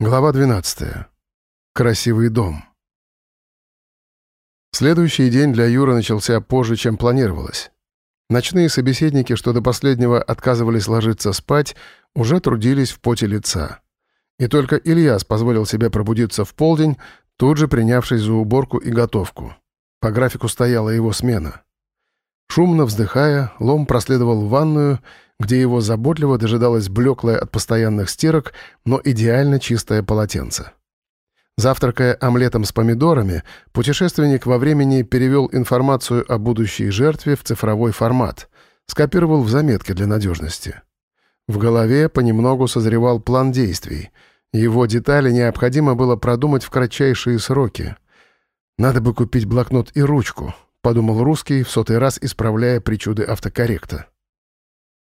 Глава 12. Красивый дом. Следующий день для Юры начался позже, чем планировалось. Ночные собеседники, что до последнего отказывались ложиться спать, уже трудились в поте лица. И только Ильяс позволил себе пробудиться в полдень, тут же принявшись за уборку и готовку. По графику стояла его смена. Шумно вздыхая, Лом проследовал в ванную где его заботливо дожидалось блеклое от постоянных стирок, но идеально чистое полотенце. Завтракая омлетом с помидорами, путешественник во времени перевел информацию о будущей жертве в цифровой формат, скопировал в заметке для надежности. В голове понемногу созревал план действий. Его детали необходимо было продумать в кратчайшие сроки. «Надо бы купить блокнот и ручку», — подумал русский, в сотый раз исправляя причуды автокорректа.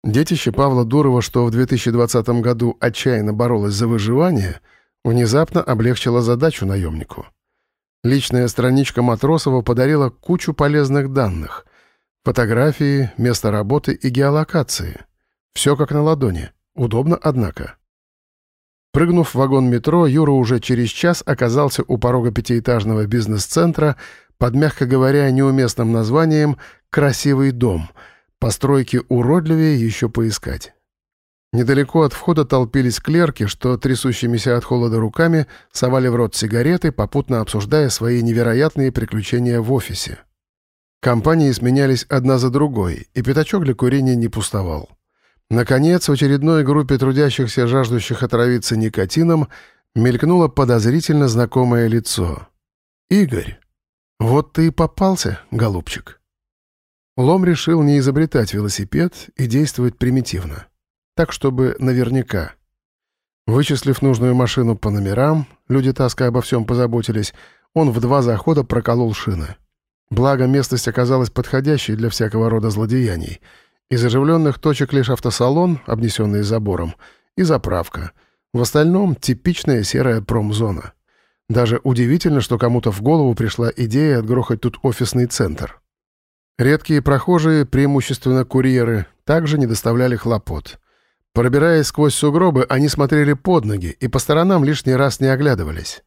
Детище Павла Дурова, что в 2020 году отчаянно боролось за выживание, внезапно облегчило задачу наемнику. Личная страничка Матросова подарила кучу полезных данных. Фотографии, место работы и геолокации. Все как на ладони. Удобно, однако. Прыгнув в вагон метро, Юра уже через час оказался у порога пятиэтажного бизнес-центра под, мягко говоря, неуместным названием «Красивый дом», Постройки уродливее еще поискать. Недалеко от входа толпились клерки, что трясущимися от холода руками совали в рот сигареты, попутно обсуждая свои невероятные приключения в офисе. Компании сменялись одна за другой, и пятачок для курения не пустовал. Наконец, в очередной группе трудящихся, жаждущих отравиться никотином, мелькнуло подозрительно знакомое лицо. «Игорь, вот ты и попался, голубчик». Лом решил не изобретать велосипед и действовать примитивно. Так, чтобы наверняка. Вычислив нужную машину по номерам, люди Таска обо всем позаботились, он в два захода проколол шины. Благо, местность оказалась подходящей для всякого рода злодеяний. Из оживленных точек лишь автосалон, обнесенный забором, и заправка. В остальном — типичная серая промзона. Даже удивительно, что кому-то в голову пришла идея отгрохать тут офисный центр. Редкие прохожие, преимущественно курьеры, также не доставляли хлопот. Пробираясь сквозь сугробы, они смотрели под ноги и по сторонам лишний раз не оглядывались.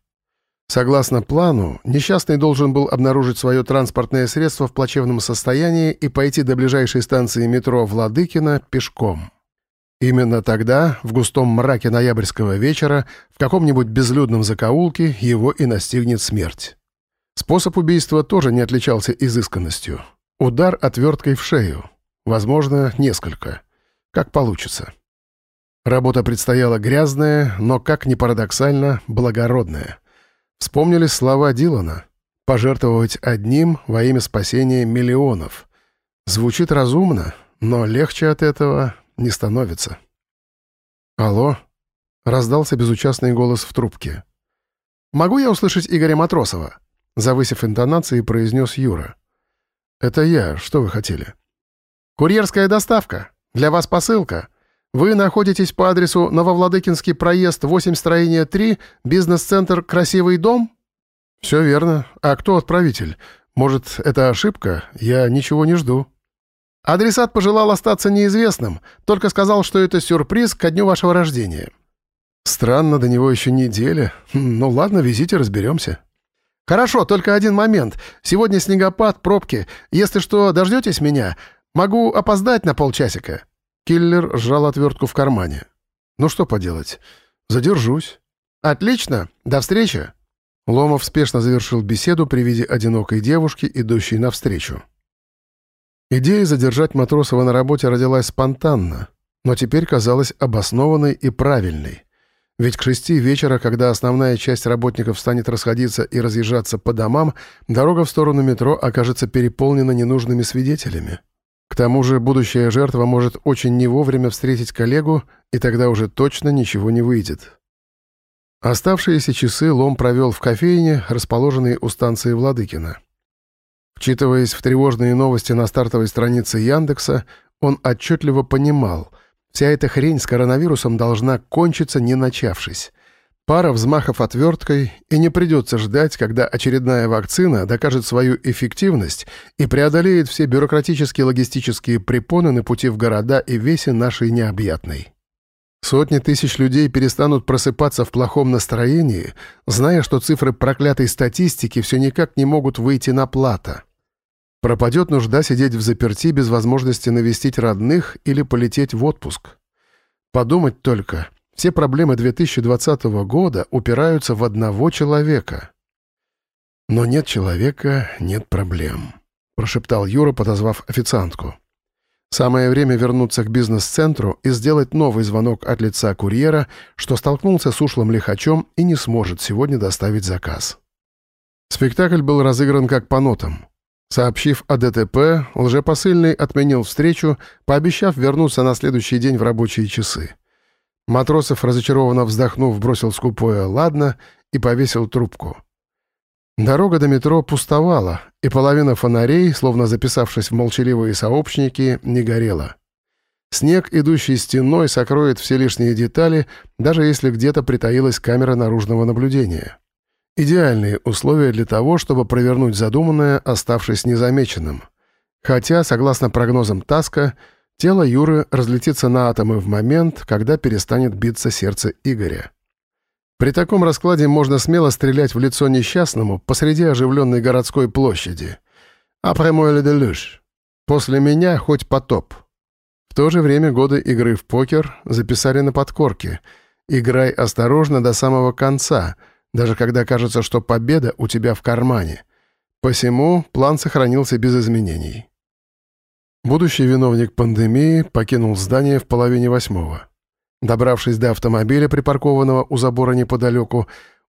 Согласно плану, несчастный должен был обнаружить свое транспортное средство в плачевном состоянии и пойти до ближайшей станции метро Владыкина пешком. Именно тогда, в густом мраке ноябрьского вечера, в каком-нибудь безлюдном закоулке его и настигнет смерть. Способ убийства тоже не отличался изысканностью. Удар отверткой в шею. Возможно, несколько. Как получится. Работа предстояла грязная, но, как ни парадоксально, благородная. Вспомнили слова Дилана «пожертвовать одним во имя спасения миллионов». Звучит разумно, но легче от этого не становится. «Алло?» — раздался безучастный голос в трубке. «Могу я услышать Игоря Матросова?» Завысив интонации, произнес Юра. «Это я. Что вы хотели?» «Курьерская доставка. Для вас посылка. Вы находитесь по адресу Нововладыкинский проезд 8 строение 3, бизнес-центр «Красивый дом»?» «Все верно. А кто отправитель? Может, это ошибка? Я ничего не жду». «Адресат пожелал остаться неизвестным, только сказал, что это сюрприз ко дню вашего рождения». «Странно, до него еще неделя. Хм, ну ладно, везите, разберемся». «Хорошо, только один момент. Сегодня снегопад, пробки. Если что, дождетесь меня? Могу опоздать на полчасика». Киллер сжал отвертку в кармане. «Ну что поделать? Задержусь». «Отлично. До встречи». Ломов спешно завершил беседу при виде одинокой девушки, идущей навстречу. Идея задержать Матросова на работе родилась спонтанно, но теперь казалась обоснованной и правильной. Ведь к шести вечера, когда основная часть работников станет расходиться и разъезжаться по домам, дорога в сторону метро окажется переполнена ненужными свидетелями. К тому же будущая жертва может очень не вовремя встретить коллегу, и тогда уже точно ничего не выйдет. Оставшиеся часы Лом провел в кофейне, расположенной у станции Владыкина. Вчитываясь в тревожные новости на стартовой странице Яндекса, он отчетливо понимал — Вся эта хрень с коронавирусом должна кончиться, не начавшись. Пара взмахов отверткой, и не придется ждать, когда очередная вакцина докажет свою эффективность и преодолеет все бюрократические логистические препоны на пути в города и весе нашей необъятной. Сотни тысяч людей перестанут просыпаться в плохом настроении, зная, что цифры проклятой статистики все никак не могут выйти на плата. Пропадет нужда сидеть в заперти без возможности навестить родных или полететь в отпуск. Подумать только, все проблемы 2020 года упираются в одного человека. Но нет человека — нет проблем, прошептал Юра, подозвав официантку. Самое время вернуться к бизнес-центру и сделать новый звонок от лица курьера, что столкнулся с ушлым лихачом и не сможет сегодня доставить заказ. Спектакль был разыгран как по нотам. Сообщив о ДТП, лжепосыльный отменил встречу, пообещав вернуться на следующий день в рабочие часы. Матросов, разочарованно вздохнув, бросил скупое «ладно» и повесил трубку. Дорога до метро пустовала, и половина фонарей, словно записавшись в молчаливые сообщники, не горела. Снег, идущий стеной, сокроет все лишние детали, даже если где-то притаилась камера наружного наблюдения. Идеальные условия для того, чтобы провернуть задуманное, оставшись незамеченным. Хотя, согласно прогнозам Таска, тело Юры разлетится на атомы в момент, когда перестанет биться сердце Игоря. При таком раскладе можно смело стрелять в лицо несчастному посреди оживленной городской площади. «Après moi le deluge». «После меня хоть потоп». В то же время годы игры в покер записали на подкорке. «Играй осторожно до самого конца», даже когда кажется, что победа у тебя в кармане. Посему план сохранился без изменений. Будущий виновник пандемии покинул здание в половине восьмого. Добравшись до автомобиля, припаркованного у забора неподалеку,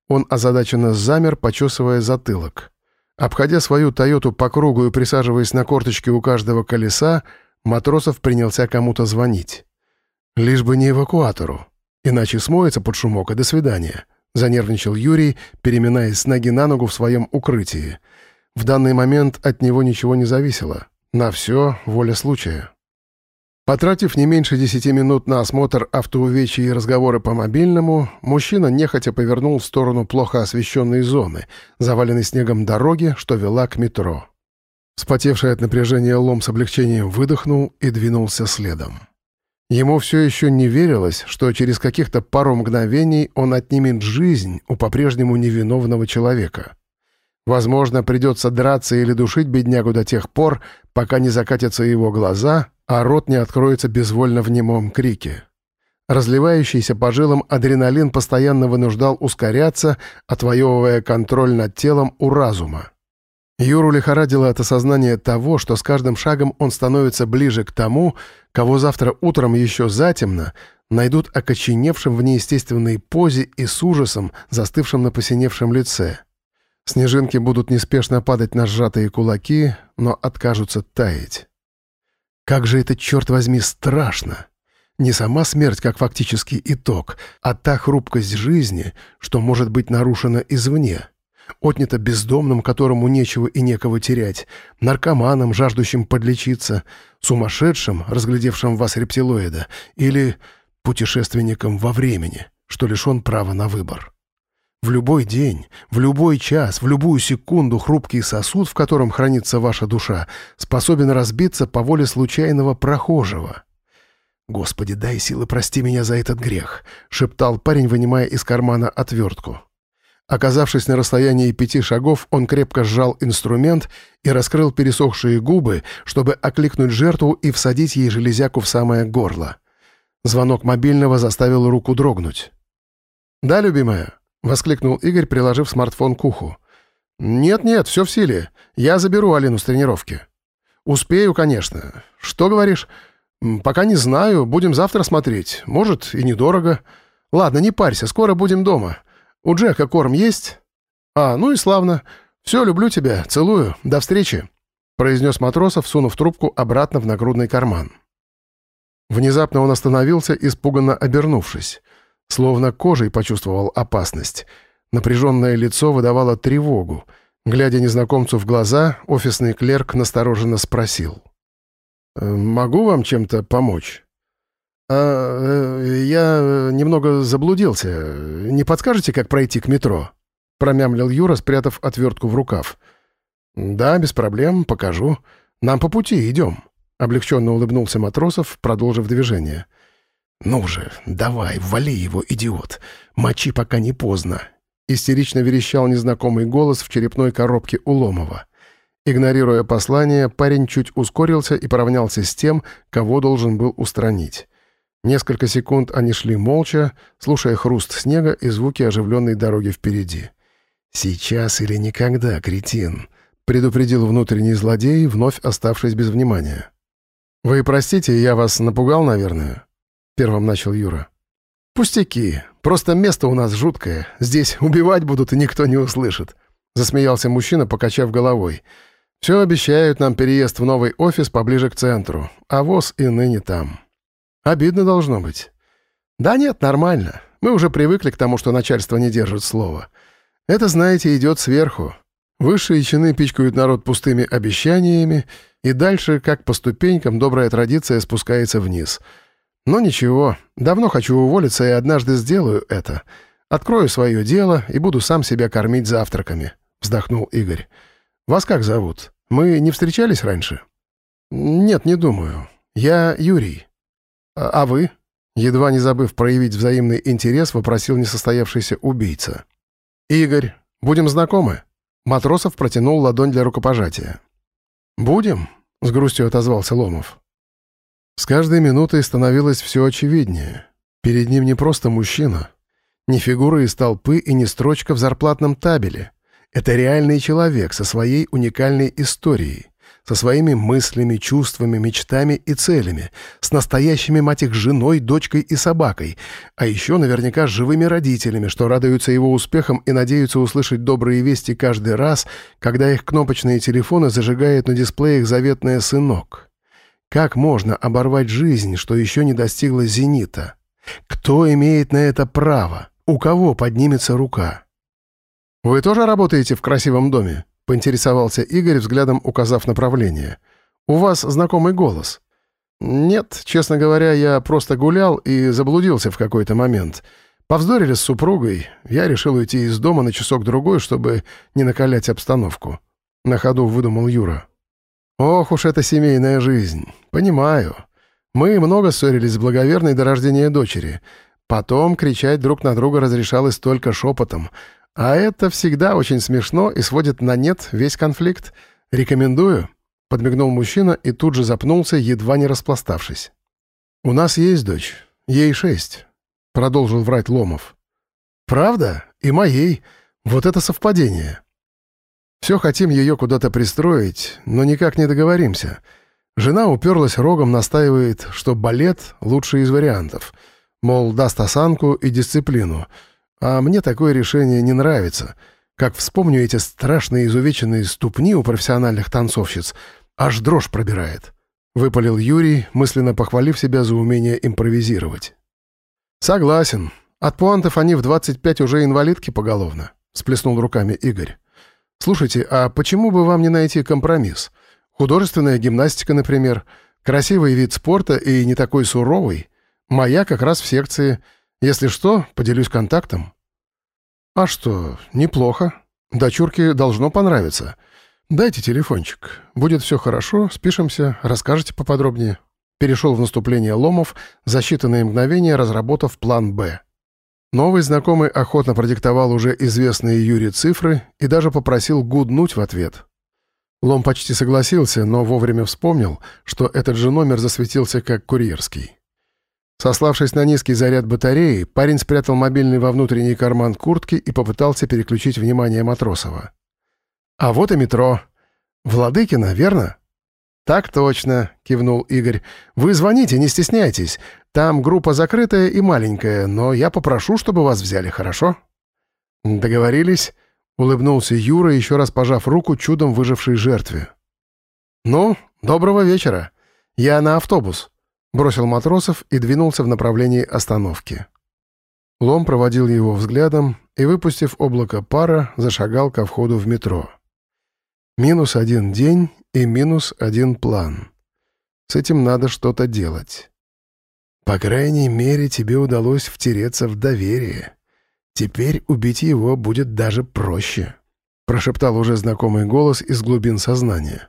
он озадаченно замер, почесывая затылок. Обходя свою «Тойоту» по кругу и присаживаясь на корточке у каждого колеса, Матросов принялся кому-то звонить. Лишь бы не эвакуатору, иначе смоется под шумок и до свидания. Занервничал Юрий, переминаясь с ноги на ногу в своем укрытии. В данный момент от него ничего не зависело. На все воля случая. Потратив не меньше десяти минут на осмотр автоувечий и разговоры по мобильному, мужчина нехотя повернул в сторону плохо освещенной зоны, заваленной снегом дороги, что вела к метро. Спотевший от напряжения лом с облегчением выдохнул и двинулся следом. Ему все еще не верилось, что через каких-то пару мгновений он отнимет жизнь у по-прежнему невиновного человека. Возможно, придется драться или душить беднягу до тех пор, пока не закатятся его глаза, а рот не откроется безвольно в немом крике. Разливающийся по жилам адреналин постоянно вынуждал ускоряться, отвоевывая контроль над телом у разума. Юру лихорадило от осознания того, что с каждым шагом он становится ближе к тому, кого завтра утром еще затемно найдут окоченевшим в неестественной позе и с ужасом, застывшим на посиневшем лице. Снежинки будут неспешно падать на сжатые кулаки, но откажутся таять. Как же это, черт возьми, страшно! Не сама смерть как фактический итог, а та хрупкость жизни, что может быть нарушена извне отнято бездомным, которому нечего и некого терять, наркоманом, жаждущим подлечиться, сумасшедшим, разглядевшим вас рептилоида, или путешественником во времени, что лишен права на выбор. В любой день, в любой час, в любую секунду хрупкий сосуд, в котором хранится ваша душа, способен разбиться по воле случайного прохожего. «Господи, дай силы, прости меня за этот грех», — шептал парень, вынимая из кармана отвертку. Оказавшись на расстоянии пяти шагов, он крепко сжал инструмент и раскрыл пересохшие губы, чтобы окликнуть жертву и всадить ей железяку в самое горло. Звонок мобильного заставил руку дрогнуть. «Да, любимая?» — воскликнул Игорь, приложив смартфон к уху. «Нет-нет, все в силе. Я заберу Алину с тренировки». «Успею, конечно. Что говоришь?» «Пока не знаю. Будем завтра смотреть. Может, и недорого. Ладно, не парься, скоро будем дома. У Джека корм есть?» «А, ну и славно. Все, люблю тебя, целую. До встречи», — произнес Матросов, сунув трубку обратно в нагрудный карман. Внезапно он остановился, испуганно обернувшись. Словно кожей почувствовал опасность. Напряженное лицо выдавало тревогу. Глядя незнакомцу в глаза, офисный клерк настороженно спросил. «Э, «Могу вам чем-то помочь?» «А, э, я немного заблудился. Не подскажете, как пройти к метро?» Промямлил Юра, спрятав отвертку в рукав. «Да, без проблем, покажу. Нам по пути, идем». Облегченно улыбнулся Матросов, продолжив движение. «Ну же, давай, вали его, идиот! Мочи, пока не поздно!» Истерично верещал незнакомый голос в черепной коробке у Ломова. Игнорируя послание, парень чуть ускорился и поравнялся с тем, кого должен был устранить. Несколько секунд они шли молча, слушая хруст снега и звуки оживленной дороги впереди. «Сейчас или никогда, кретин!» — предупредил внутренний злодей, вновь оставшись без внимания. «Вы простите, я вас напугал, наверное?» — первым начал Юра. «Пустяки. Просто место у нас жуткое. Здесь убивать будут, и никто не услышит», — засмеялся мужчина, покачав головой. «Все обещают нам переезд в новый офис поближе к центру, а ВОЗ и ныне там». «Обидно должно быть». «Да нет, нормально. Мы уже привыкли к тому, что начальство не держит слова. Это, знаете, идет сверху. Высшие чины пичкают народ пустыми обещаниями, и дальше, как по ступенькам, добрая традиция спускается вниз. Но ничего, давно хочу уволиться и однажды сделаю это. Открою свое дело и буду сам себя кормить завтраками», — вздохнул Игорь. «Вас как зовут? Мы не встречались раньше?» «Нет, не думаю. Я Юрий». «А, а вы?» Едва не забыв проявить взаимный интерес, вопросил несостоявшийся убийца. «Игорь, будем знакомы?» Матросов протянул ладонь для рукопожатия. «Будем», — с грустью отозвался Ломов. С каждой минутой становилось все очевиднее. Перед ним не просто мужчина, не фигура из толпы и не строчка в зарплатном табеле. Это реальный человек со своей уникальной историей со своими мыслями, чувствами, мечтами и целями, с настоящими, мать их, женой, дочкой и собакой, а еще наверняка с живыми родителями, что радуются его успехам и надеются услышать добрые вести каждый раз, когда их кнопочные телефоны зажигают на дисплеях заветное «сынок». Как можно оборвать жизнь, что еще не достигла зенита? Кто имеет на это право? У кого поднимется рука? «Вы тоже работаете в красивом доме?» Поинтересовался Игорь, взглядом указав направление. «У вас знакомый голос». «Нет, честно говоря, я просто гулял и заблудился в какой-то момент. Повздорили с супругой, я решил уйти из дома на часок-другой, чтобы не накалять обстановку». На ходу выдумал Юра. «Ох уж эта семейная жизнь. Понимаю. Мы много ссорились с благоверной до рождения дочери. Потом кричать друг на друга разрешалось только шепотом, а это всегда очень смешно и сводит на нет весь конфликт. Рекомендую», — подмигнул мужчина и тут же запнулся, едва не распластавшись. «У нас есть дочь. Ей шесть», — продолжил врать Ломов. «Правда? И моей. Вот это совпадение. Все хотим ее куда-то пристроить, но никак не договоримся. Жена уперлась рогом, настаивает, что балет — лучший из вариантов. Мол, даст осанку и дисциплину — а мне такое решение не нравится. Как вспомню эти страшные изувеченные ступни у профессиональных танцовщиц, аж дрожь пробирает. Выпалил Юрий, мысленно похвалив себя за умение импровизировать. «Согласен. От пуантов они в 25 уже инвалидки поголовно», — сплеснул руками Игорь. «Слушайте, а почему бы вам не найти компромисс? Художественная гимнастика, например. Красивый вид спорта и не такой суровый. Моя как раз в секции — если что, поделюсь контактом». «А что, неплохо. Дочурке должно понравиться. Дайте телефончик. Будет все хорошо, спишемся, расскажете поподробнее». Перешел в наступление Ломов, за считанные мгновения разработав план «Б». Новый знакомый охотно продиктовал уже известные Юре цифры и даже попросил гуднуть в ответ. Лом почти согласился, но вовремя вспомнил, что этот же номер засветился как курьерский. Сославшись на низкий заряд батареи, парень спрятал мобильный во внутренний карман куртки и попытался переключить внимание Матросова. «А вот и метро. Владыкина, верно?» «Так точно», — кивнул Игорь. «Вы звоните, не стесняйтесь. Там группа закрытая и маленькая, но я попрошу, чтобы вас взяли, хорошо?» «Договорились?» — улыбнулся Юра, еще раз пожав руку чудом выжившей жертве. «Ну, доброго вечера. Я на автобус», бросил матросов и двинулся в направлении остановки. Лом проводил его взглядом и, выпустив облако пара, зашагал ко входу в метро. Минус один день и минус один план. С этим надо что-то делать. По крайней мере, тебе удалось втереться в доверие. Теперь убить его будет даже проще, прошептал уже знакомый голос из глубин сознания.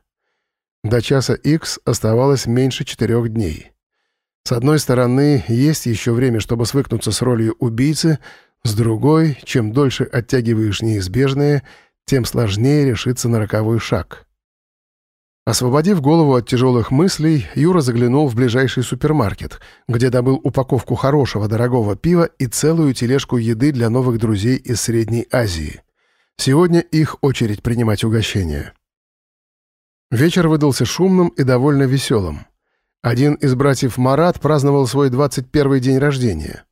До часа X оставалось меньше четырех дней. С одной стороны, есть еще время, чтобы свыкнуться с ролью убийцы, с другой, чем дольше оттягиваешь неизбежное, тем сложнее решиться на роковой шаг. Освободив голову от тяжелых мыслей, Юра заглянул в ближайший супермаркет, где добыл упаковку хорошего дорогого пива и целую тележку еды для новых друзей из Средней Азии. Сегодня их очередь принимать угощения. Вечер выдался шумным и довольно веселым. Один из братьев Марат праздновал свой 21 день рождения.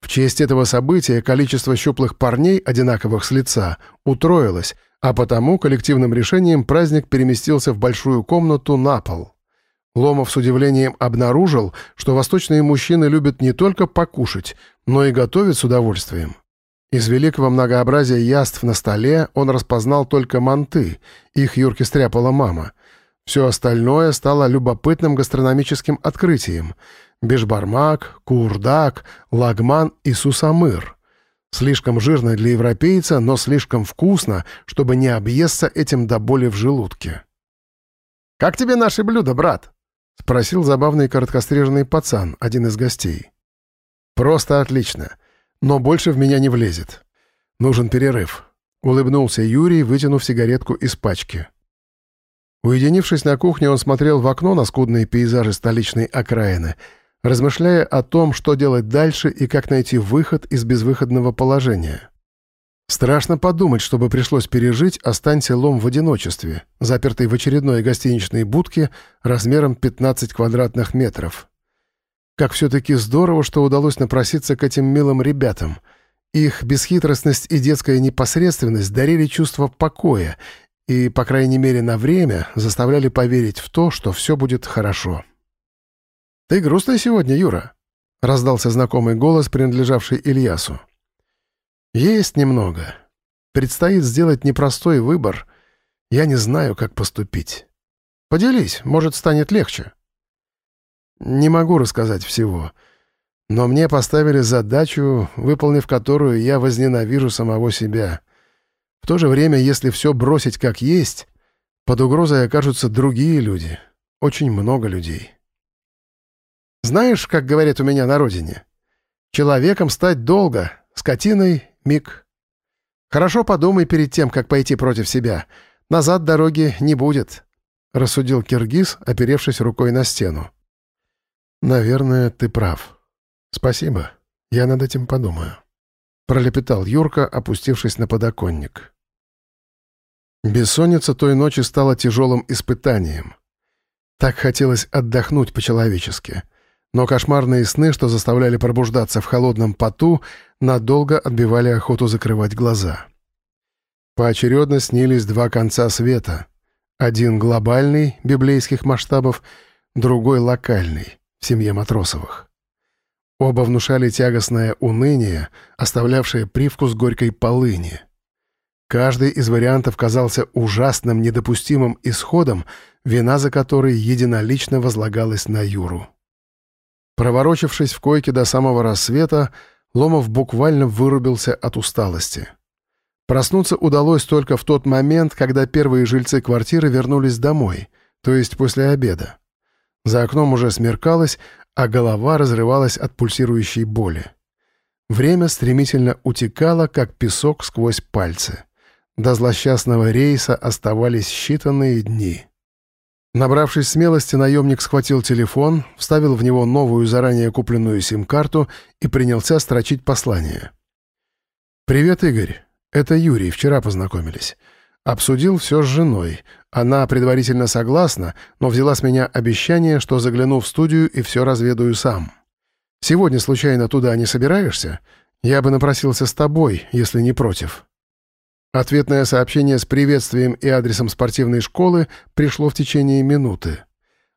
В честь этого события количество щуплых парней, одинаковых с лица, утроилось, а потому коллективным решением праздник переместился в большую комнату на пол. Ломов с удивлением обнаружил, что восточные мужчины любят не только покушать, но и готовить с удовольствием. Из великого многообразия яств на столе он распознал только манты, их Юрке стряпала мама. Все остальное стало любопытным гастрономическим открытием. Бешбармак, курдак, лагман и сусамыр — Слишком жирно для европейца, но слишком вкусно, чтобы не объесться этим до боли в желудке. «Как тебе наши блюда, брат?» — спросил забавный короткостриженный пацан, один из гостей. «Просто отлично. Но больше в меня не влезет. Нужен перерыв», — улыбнулся Юрий, вытянув сигаретку из пачки. Уединившись на кухне, он смотрел в окно на скудные пейзажи столичной окраины — размышляя о том, что делать дальше и как найти выход из безвыходного положения. Страшно подумать, чтобы пришлось пережить, останься лом в одиночестве, запертый в очередной гостиничной будке размером 15 квадратных метров. Как все-таки здорово, что удалось напроситься к этим милым ребятам. Их бесхитростность и детская непосредственность дарили чувство покоя и, по крайней мере на время, заставляли поверить в то, что все будет хорошо. «Ты грустный сегодня, Юра?» — раздался знакомый голос, принадлежавший Ильясу. «Есть немного. Предстоит сделать непростой выбор. Я не знаю, как поступить. Поделись, может, станет легче». «Не могу рассказать всего, но мне поставили задачу, выполнив которую я возненавижу самого себя. В то же время, если все бросить как есть, под угрозой окажутся другие люди, очень много людей». Знаешь, как говорят у меня на родине? Человеком стать долго, скотиной — миг. Хорошо подумай перед тем, как пойти против себя. Назад дороги не будет», — рассудил Киргиз, оперевшись рукой на стену. «Наверное, ты прав. Спасибо. Я над этим подумаю», — пролепетал Юрка, опустившись на подоконник. Бессонница той ночи стала тяжелым испытанием. Так хотелось отдохнуть по-человечески — но кошмарные сны, что заставляли пробуждаться в холодном поту, надолго отбивали охоту закрывать глаза. Поочередно снились два конца света. Один глобальный, библейских масштабов, другой локальный, в семье Матросовых. Оба внушали тягостное уныние, оставлявшее привкус горькой полыни. Каждый из вариантов казался ужасным, недопустимым исходом, вина за который единолично возлагалась на Юру. Проворочившись в койке до самого рассвета, Ломов буквально вырубился от усталости. Проснуться удалось только в тот момент, когда первые жильцы квартиры вернулись домой, то есть после обеда. За окном уже смеркалось, а голова разрывалась от пульсирующей боли. Время стремительно утекало, как песок сквозь пальцы. До злосчастного рейса оставались считанные дни. Набравшись смелости, наемник схватил телефон, вставил в него новую заранее купленную сим-карту и принялся строчить послание. «Привет, Игорь. Это Юрий. Вчера познакомились. Обсудил все с женой. Она предварительно согласна, но взяла с меня обещание, что загляну в студию и все разведаю сам. Сегодня случайно туда не собираешься? Я бы напросился с тобой, если не против». Ответное сообщение с приветствием и адресом спортивной школы пришло в течение минуты.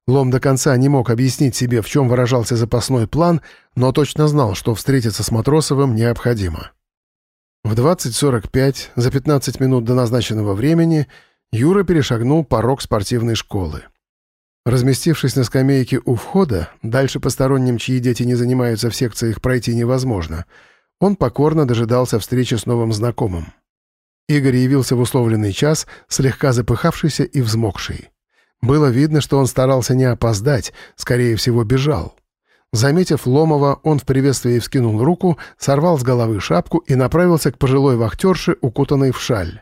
Лом до конца не мог объяснить себе, в чем выражался запасной план, но точно знал, что встретиться с Матросовым необходимо. В 20.45, за 15 минут до назначенного времени, Юра перешагнул порог спортивной школы. Разместившись на скамейке у входа, дальше посторонним, чьи дети не занимаются в секциях, пройти невозможно, он покорно дожидался встречи с новым знакомым. Игорь явился в условленный час, слегка запыхавшийся и взмокший. Было видно, что он старался не опоздать, скорее всего, бежал. Заметив Ломова, он в приветствии вскинул руку, сорвал с головы шапку и направился к пожилой вахтерше, укутанной в шаль.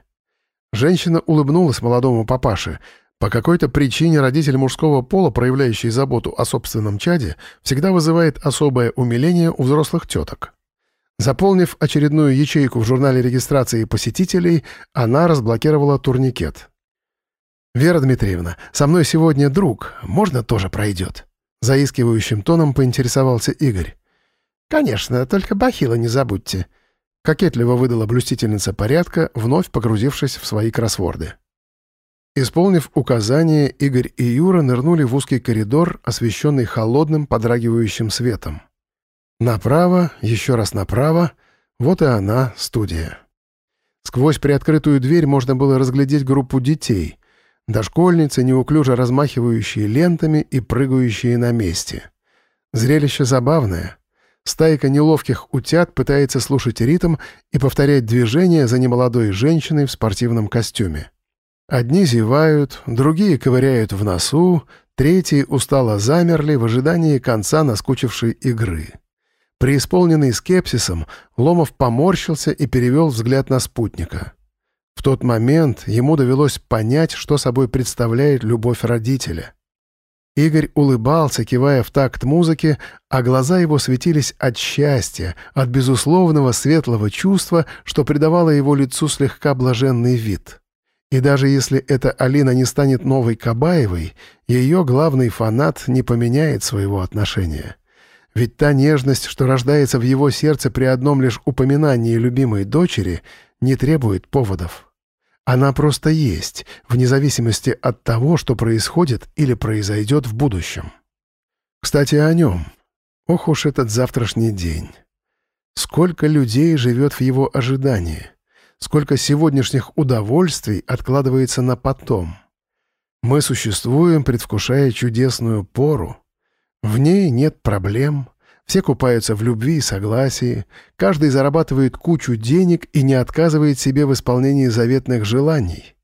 Женщина улыбнулась молодому папаше. По какой-то причине родитель мужского пола, проявляющий заботу о собственном чаде, всегда вызывает особое умиление у взрослых теток. Заполнив очередную ячейку в журнале регистрации посетителей, она разблокировала турникет. «Вера Дмитриевна, со мной сегодня друг. Можно тоже пройдет?» Заискивающим тоном поинтересовался Игорь. «Конечно, только бахила не забудьте», — кокетливо выдала блюстительница порядка, вновь погрузившись в свои кроссворды. Исполнив указание, Игорь и Юра нырнули в узкий коридор, освещенный холодным, подрагивающим светом. Направо, еще раз направо, вот и она, студия. Сквозь приоткрытую дверь можно было разглядеть группу детей, Дошкольницы, неуклюже размахивающие лентами и прыгающие на месте. Зрелище забавное. Стайка неловких утят пытается слушать ритм и повторять движения за немолодой женщиной в спортивном костюме. Одни зевают, другие ковыряют в носу, третьи устало замерли в ожидании конца наскучившей игры. Преисполненный скепсисом, Ломов поморщился и перевел взгляд на спутника — в тот момент ему довелось понять, что собой представляет любовь родителя. Игорь улыбался, кивая в такт музыки, а глаза его светились от счастья, от безусловного светлого чувства, что придавало его лицу слегка блаженный вид. И даже если эта Алина не станет новой Кабаевой, ее главный фанат не поменяет своего отношения. Ведь та нежность, что рождается в его сердце при одном лишь упоминании любимой дочери, не требует поводов. Она просто есть, вне зависимости от того, что происходит или произойдет в будущем. Кстати, о нем. Ох уж этот завтрашний день. Сколько людей живет в его ожидании. Сколько сегодняшних удовольствий откладывается на потом. Мы существуем, предвкушая чудесную пору. В ней нет проблем, все купаются в любви и согласии, каждый зарабатывает кучу денег и не отказывает себе в исполнении заветных желаний.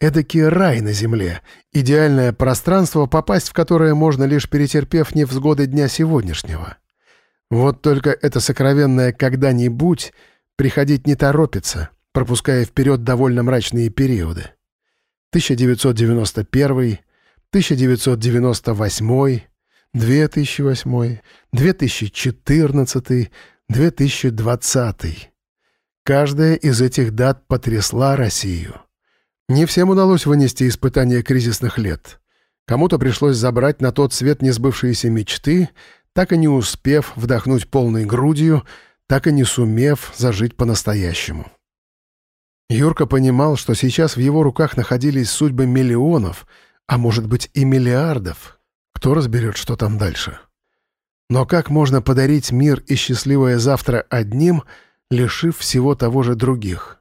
Эдакий рай на земле, идеальное пространство, попасть в которое можно лишь перетерпев невзгоды дня сегодняшнего. Вот только это сокровенное «когда-нибудь» приходить не торопится, пропуская вперед довольно мрачные периоды. 1991, 1998, 2008, 2014, 2020. Каждая из этих дат потрясла Россию. Не всем удалось вынести испытания кризисных лет. Кому-то пришлось забрать на тот свет несбывшиеся мечты, так и не успев вдохнуть полной грудью, так и не сумев зажить по-настоящему. Юрка понимал, что сейчас в его руках находились судьбы миллионов, а может быть и миллиардов, кто разберет, что там дальше? Но как можно подарить мир и счастливое завтра одним, лишив всего того же других?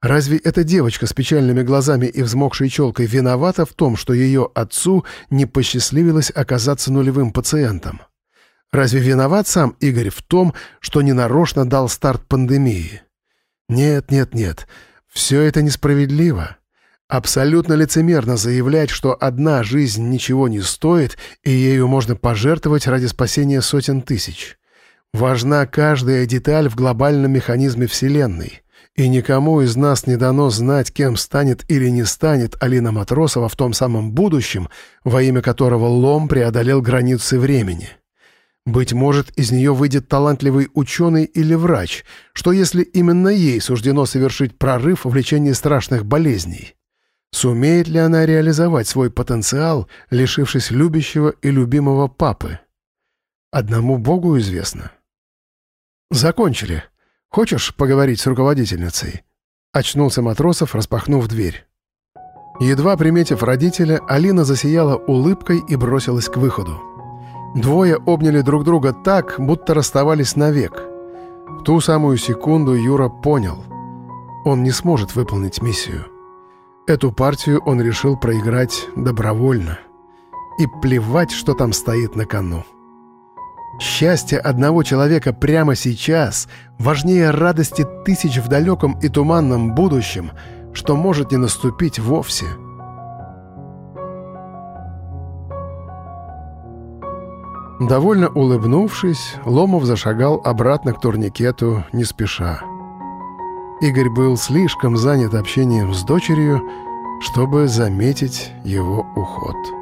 Разве эта девочка с печальными глазами и взмокшей челкой виновата в том, что ее отцу не посчастливилось оказаться нулевым пациентом? Разве виноват сам Игорь в том, что ненарочно дал старт пандемии? Нет, нет, нет, все это несправедливо. Абсолютно лицемерно заявлять, что одна жизнь ничего не стоит, и ею можно пожертвовать ради спасения сотен тысяч. Важна каждая деталь в глобальном механизме Вселенной. И никому из нас не дано знать, кем станет или не станет Алина Матросова в том самом будущем, во имя которого Лом преодолел границы времени. Быть может, из нее выйдет талантливый ученый или врач, что если именно ей суждено совершить прорыв в лечении страшных болезней? Сумеет ли она реализовать свой потенциал, лишившись любящего и любимого папы? Одному Богу известно. «Закончили. Хочешь поговорить с руководительницей?» Очнулся Матросов, распахнув дверь. Едва приметив родителя, Алина засияла улыбкой и бросилась к выходу. Двое обняли друг друга так, будто расставались навек. В ту самую секунду Юра понял. Он не сможет выполнить миссию. Эту партию он решил проиграть добровольно. И плевать, что там стоит на кону. Счастье одного человека прямо сейчас важнее радости тысяч в далеком и туманном будущем, что может не наступить вовсе — Довольно улыбнувшись, Ломов зашагал обратно к турникету не спеша. Игорь был слишком занят общением с дочерью, чтобы заметить его уход.